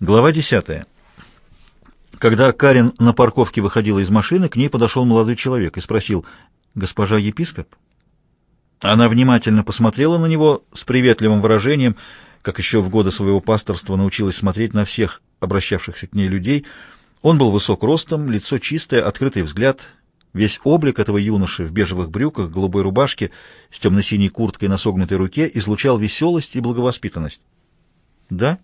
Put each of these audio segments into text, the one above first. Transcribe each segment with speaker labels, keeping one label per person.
Speaker 1: Глава 10. Когда Карин на парковке выходила из машины, к ней подошел молодой человек и спросил, «Госпожа епископ?» Она внимательно посмотрела на него с приветливым выражением, как еще в годы своего пасторства научилась смотреть на всех обращавшихся к ней людей. Он был высок ростом, лицо чистое, открытый взгляд. Весь облик этого юноши в бежевых брюках, голубой рубашке, с темно-синей курткой на согнутой руке излучал веселость и благовоспитанность. «Да?»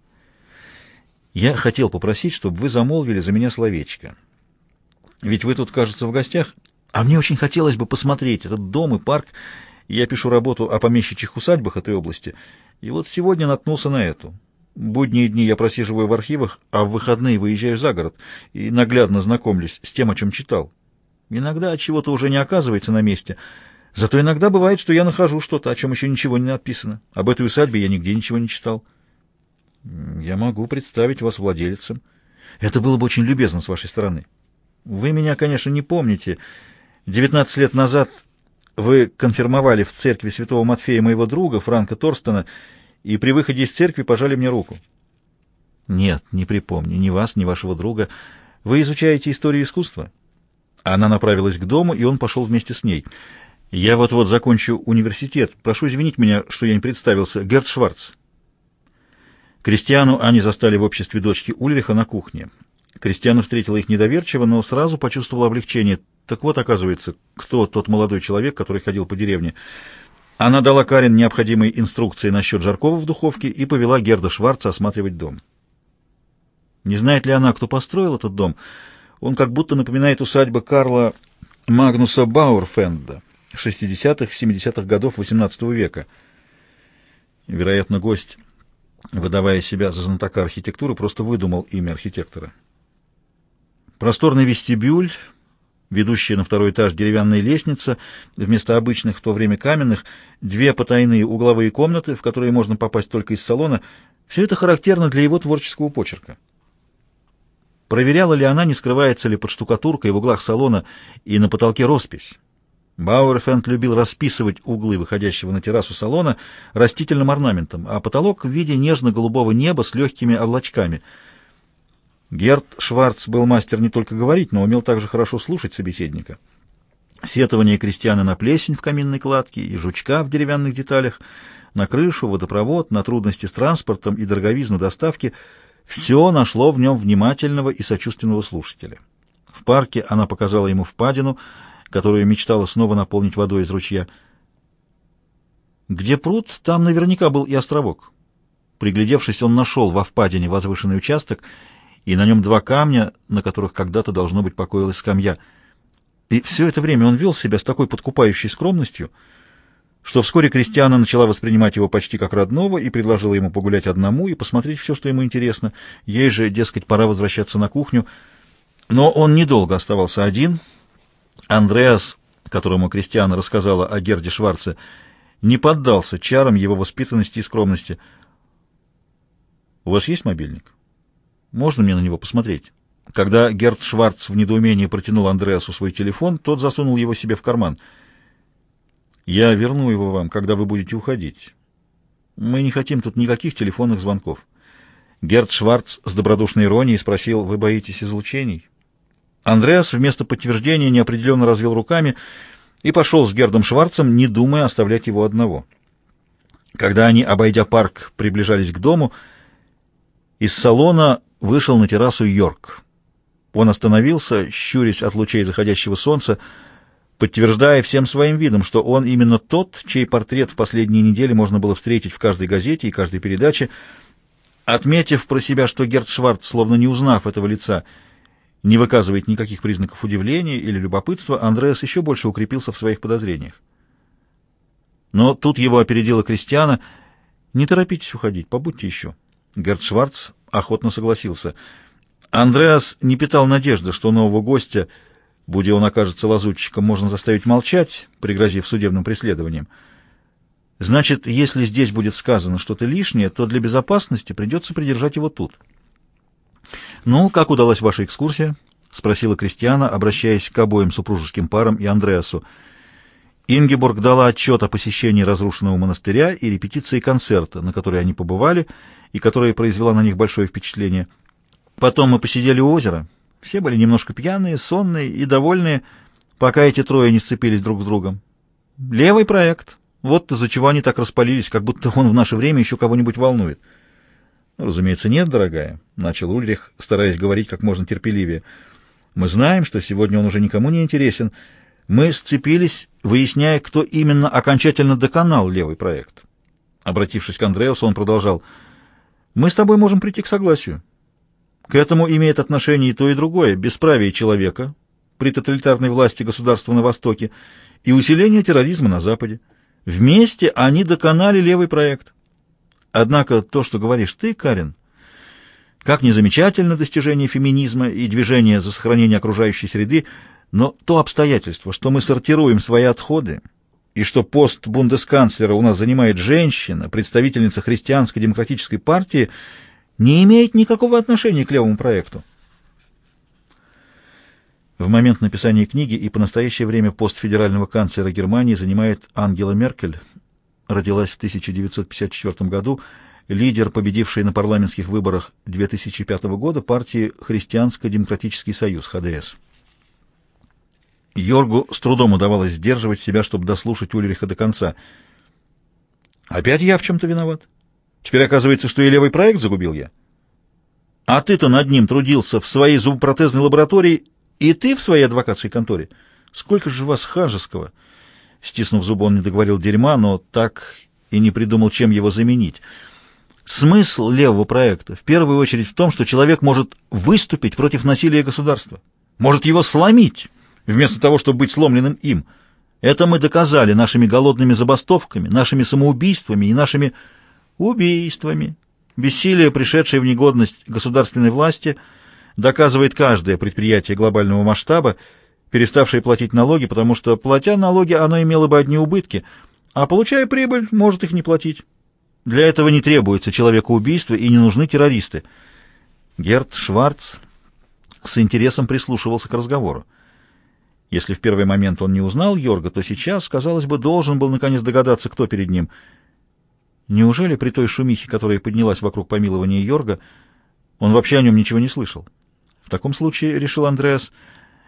Speaker 1: Я хотел попросить, чтобы вы замолвили за меня словечко. Ведь вы тут, кажется, в гостях, а мне очень хотелось бы посмотреть этот дом и парк. Я пишу работу о помещичьих усадьбах этой области, и вот сегодня наткнулся на эту. Будние дни я просиживаю в архивах, а в выходные выезжаю за город и наглядно знакомлюсь с тем, о чем читал. Иногда от чего-то уже не оказывается на месте, зато иногда бывает, что я нахожу что-то, о чем еще ничего не написано. Об этой усадьбе я нигде ничего не читал. Я могу представить вас владельцем. Это было бы очень любезно с вашей стороны. Вы меня, конечно, не помните. Девятнадцать лет назад вы конфирмовали в церкви святого Матфея моего друга, Франка Торстена, и при выходе из церкви пожали мне руку. Нет, не припомню ни вас, ни вашего друга. Вы изучаете историю искусства? Она направилась к дому, и он пошел вместе с ней. Я вот-вот закончу университет. Прошу извинить меня, что я не представился. Герд Шварц. Кристиану они застали в обществе дочки Ульриха на кухне. Кристиана встретила их недоверчиво, но сразу почувствовала облегчение. Так вот, оказывается, кто тот молодой человек, который ходил по деревне. Она дала Карен необходимые инструкции насчет жаркого в духовке и повела Герда Шварца осматривать дом. Не знает ли она, кто построил этот дом? Он как будто напоминает усадьбу Карла Магнуса Бауэрфенда 60-70-х годов XVIII века. Вероятно, гость выдавая себя за знатока архитектуры, просто выдумал имя архитектора. Просторный вестибюль, ведущая на второй этаж деревянная лестница, вместо обычных в то время каменных, две потайные угловые комнаты, в которые можно попасть только из салона, все это характерно для его творческого почерка. Проверяла ли она, не скрывается ли под штукатуркой в углах салона и на потолке роспись? Бауэрфенд любил расписывать углы выходящего на террасу салона растительным орнаментом, а потолок в виде нежно-голубого неба с легкими облачками. Герт Шварц был мастер не только говорить, но умел также хорошо слушать собеседника. Сетование крестьяна на плесень в каминной кладке и жучка в деревянных деталях, на крышу, водопровод, на трудности с транспортом и дороговизну доставки — все нашло в нем внимательного и сочувственного слушателя. В парке она показала ему впадину — которую мечтала снова наполнить водой из ручья. Где пруд, там наверняка был и островок. Приглядевшись, он нашел во впадине возвышенный участок, и на нем два камня, на которых когда-то, должно быть, покоилась скамья. И все это время он вел себя с такой подкупающей скромностью, что вскоре Кристиана начала воспринимать его почти как родного и предложила ему погулять одному и посмотреть все, что ему интересно. Ей же, дескать, пора возвращаться на кухню. Но он недолго оставался один — Андреас, которому Кристиана рассказала о Герде Шварце, не поддался чарам его воспитанности и скромности. «У вас есть мобильник? Можно мне на него посмотреть?» Когда Герд Шварц в недоумении протянул Андреасу свой телефон, тот засунул его себе в карман. «Я верну его вам, когда вы будете уходить. Мы не хотим тут никаких телефонных звонков». Герд Шварц с добродушной иронией спросил, «Вы боитесь излучений?» Андреас вместо подтверждения неопределенно развел руками и пошел с Гердом Шварцем, не думая оставлять его одного. Когда они, обойдя парк, приближались к дому, из салона вышел на террасу Йорк. Он остановился, щурясь от лучей заходящего солнца, подтверждая всем своим видом, что он именно тот, чей портрет в последние недели можно было встретить в каждой газете и каждой передаче. Отметив про себя, что Герд Шварц, словно не узнав этого лица, — не выказывает никаких признаков удивления или любопытства, Андреас еще больше укрепился в своих подозрениях. Но тут его опередила Кристиана. «Не торопитесь уходить, побудьте еще». Герд Шварц охотно согласился. Андреас не питал надежды, что нового гостя, будь он окажется лазутчиком, можно заставить молчать, пригрозив судебным преследованием. Значит, если здесь будет сказано что-то лишнее, то для безопасности придется придержать его тут. «Ну, как удалась ваша экскурсия?» — спросила Кристиана, обращаясь к обоим супружеским парам и Андреасу. Ингеборг дала отчет о посещении разрушенного монастыря и репетиции концерта, на которой они побывали и которая произвела на них большое впечатление. Потом мы посидели у озера. Все были немножко пьяные, сонные и довольные, пока эти трое не сцепились друг с другом. Левый проект. Вот из-за чего они так распалились, как будто он в наше время еще кого-нибудь волнует. «Разумеется, нет, дорогая», — начал Ульрих, стараясь говорить как можно терпеливее. «Мы знаем, что сегодня он уже никому не интересен. Мы сцепились, выясняя, кто именно окончательно доконал левый проект». Обратившись к Андреасу, он продолжал. «Мы с тобой можем прийти к согласию. К этому имеет отношение и то, и другое. Бесправие человека при тоталитарной власти государства на Востоке и усиление терроризма на Западе. Вместе они доконали левый проект. Однако то, что говоришь ты, Карин, как незамечательно достижение феминизма и движение за сохранение окружающей среды, но то обстоятельство, что мы сортируем свои отходы, и что пост бундесканцлера у нас занимает женщина, представительница христианской демократической партии, не имеет никакого отношения к левому проекту. В момент написания книги и по настоящее время пост федерального канцлера Германии занимает Ангела Меркель, родилась в 1954 году, лидер, победившей на парламентских выборах 2005 года партии Христианско-демократический союз, ХДС. Йоргу с трудом удавалось сдерживать себя, чтобы дослушать Ульриха до конца. «Опять я в чем-то виноват? Теперь оказывается, что и левый проект загубил я. А ты-то над ним трудился в своей зубопротезной лаборатории, и ты в своей адвокатской конторе. Сколько же вас ханжеского!» Стиснув зубы, он не договорил дерьма, но так и не придумал, чем его заменить. Смысл левого проекта в первую очередь в том, что человек может выступить против насилия государства, может его сломить, вместо того, чтобы быть сломленным им. Это мы доказали нашими голодными забастовками, нашими самоубийствами и нашими убийствами. Бессилие, пришедшее в негодность государственной власти, доказывает каждое предприятие глобального масштаба, переставшее платить налоги, потому что, платя налоги, оно имело бы одни убытки, а получая прибыль, может их не платить. Для этого не требуется человекоубийство и не нужны террористы. Герт Шварц с интересом прислушивался к разговору. Если в первый момент он не узнал Йорга, то сейчас, казалось бы, должен был наконец догадаться, кто перед ним. Неужели при той шумихе, которая поднялась вокруг помилования Йорга, он вообще о нем ничего не слышал? В таком случае, решил Андреас,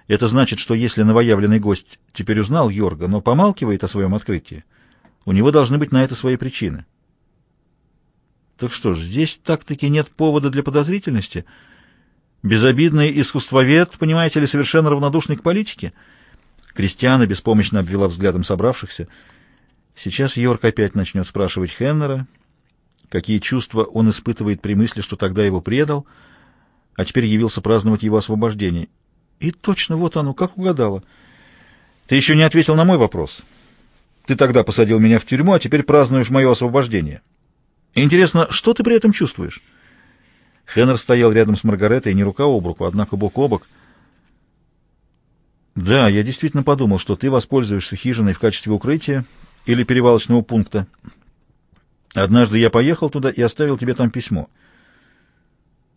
Speaker 1: это значит, что если новоявленный гость теперь узнал Йорга, но помалкивает о своем открытии, у него должны быть на это свои причины. Так что ж, здесь так-таки нет повода для подозрительности — Безобидный искусствовед, понимаете ли, совершенно равнодушный к политике. Кристиана беспомощно обвела взглядом собравшихся. Сейчас Йорк опять начнет спрашивать Хеннера, какие чувства он испытывает при мысли, что тогда его предал, а теперь явился праздновать его освобождение. И точно вот оно, как угадала. Ты еще не ответил на мой вопрос. Ты тогда посадил меня в тюрьму, а теперь празднуешь мое освобождение. Интересно, что ты при этом чувствуешь? Хеннер стоял рядом с Маргаретой, не рука об руку, однако бок о бок. «Да, я действительно подумал, что ты воспользуешься хижиной в качестве укрытия или перевалочного пункта. Однажды я поехал туда и оставил тебе там письмо.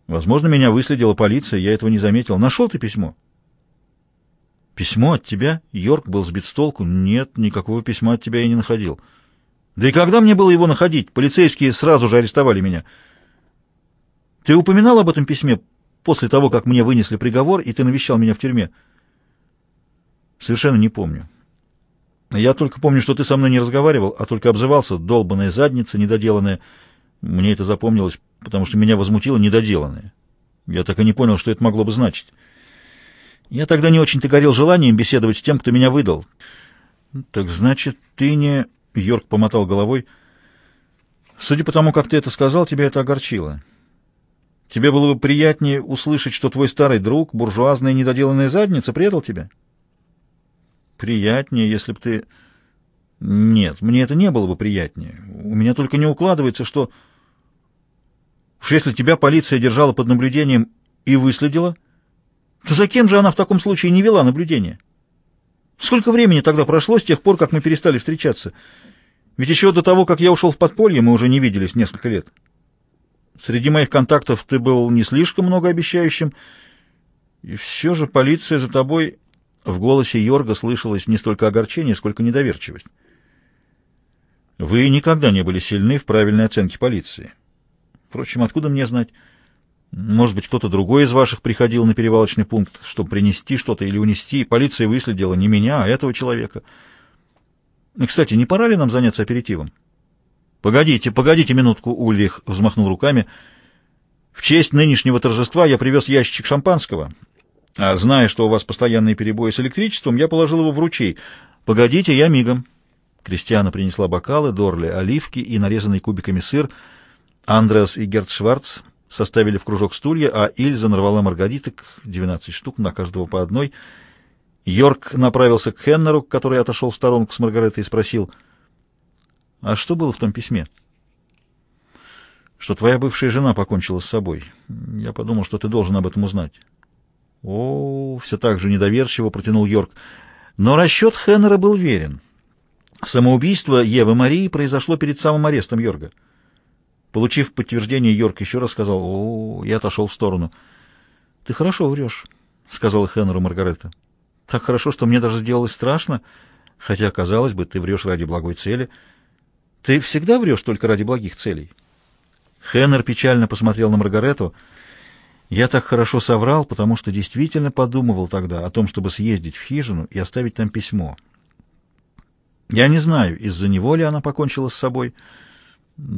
Speaker 1: Возможно, меня выследила полиция, я этого не заметил. Нашел ты письмо?» «Письмо от тебя?» Йорк был сбит с толку. «Нет, никакого письма от тебя я не находил». «Да и когда мне было его находить? Полицейские сразу же арестовали меня». Ты упоминал об этом письме после того, как мне вынесли приговор, и ты навещал меня в тюрьме? Совершенно не помню. Я только помню, что ты со мной не разговаривал, а только обзывался, долбаная задница, недоделанная. Мне это запомнилось, потому что меня возмутило недоделанное. Я так и не понял, что это могло бы значить. Я тогда не очень-то горел желанием беседовать с тем, кто меня выдал. Так значит, ты не... Йорк помотал головой. Судя по тому, как ты это сказал, тебя это огорчило. Тебе было бы приятнее услышать, что твой старый друг, буржуазная недоделанная задница, предал тебя? Приятнее, если бы ты... Нет, мне это не было бы приятнее. У меня только не укладывается, что... Уж если тебя полиция держала под наблюдением и выследила, то за кем же она в таком случае не вела наблюдение? Сколько времени тогда прошло с тех пор, как мы перестали встречаться? Ведь еще до того, как я ушел в подполье, мы уже не виделись несколько лет. Среди моих контактов ты был не слишком многообещающим, и все же полиция за тобой... В голосе Йорга слышалось не столько огорчение, сколько недоверчивость. Вы никогда не были сильны в правильной оценке полиции. Впрочем, откуда мне знать? Может быть, кто-то другой из ваших приходил на перевалочный пункт, чтобы принести что-то или унести. Полиция выследила не меня, а этого человека. И, кстати, не пора ли нам заняться аперитивом? Погодите, погодите минутку, Ульрих взмахнул руками. В честь нынешнего торжества я привез ящичек шампанского. А зная, что у вас постоянные перебои с электричеством, я положил его в ручей. Погодите, я мигом. Кристиана принесла бокалы, Дорли — оливки и нарезанный кубиками сыр. Андреас и Герт Шварц составили в кружок стулья, а Ильза нарвала маргариток, 12 штук, на каждого по одной. Йорк направился к Хеннеру, который отошел в сторонку с Маргаретой, и спросил, «А что было в том письме?» «Что твоя бывшая жена покончила с собой. Я подумал, что ты должен об этом узнать». «О, все так же недоверчиво протянул Йорк. Но расчет Хеннера был верен. Самоубийство Евы Марии произошло перед самым арестом Йорга». Получив подтверждение, Йорк еще раз сказал «О, я отошел в сторону». «Ты хорошо врешь», — сказала Хеннеру Маргарета. «Так хорошо, что мне даже сделалось страшно, хотя, казалось бы, ты врешь ради благой цели. Ты всегда врешь только ради благих целей». Хеннер печально посмотрел на Маргарету. «Я так хорошо соврал, потому что действительно подумывал тогда о том, чтобы съездить в хижину и оставить там письмо. Я не знаю, из-за него ли она покончила с собой».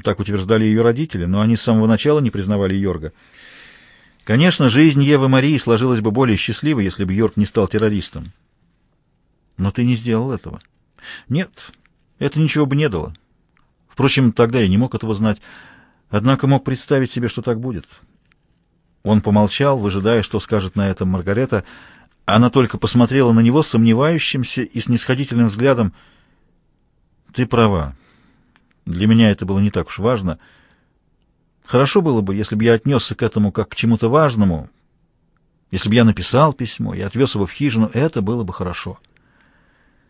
Speaker 1: Так утверждали ее родители, но они с самого начала не признавали Йорга. Конечно, жизнь Евы Марии сложилась бы более счастливой, если бы Йорг не стал террористом. Но ты не сделал этого. Нет, это ничего бы не дало. Впрочем, тогда я не мог этого знать, однако мог представить себе, что так будет. Он помолчал, выжидая, что скажет на этом Маргарета. Она только посмотрела на него сомневающимся и снисходительным взглядом. «Ты права. Для меня это было не так уж важно. Хорошо было бы, если бы я отнесся к этому как к чему-то важному. Если бы я написал письмо и отвез его в хижину, это было бы хорошо».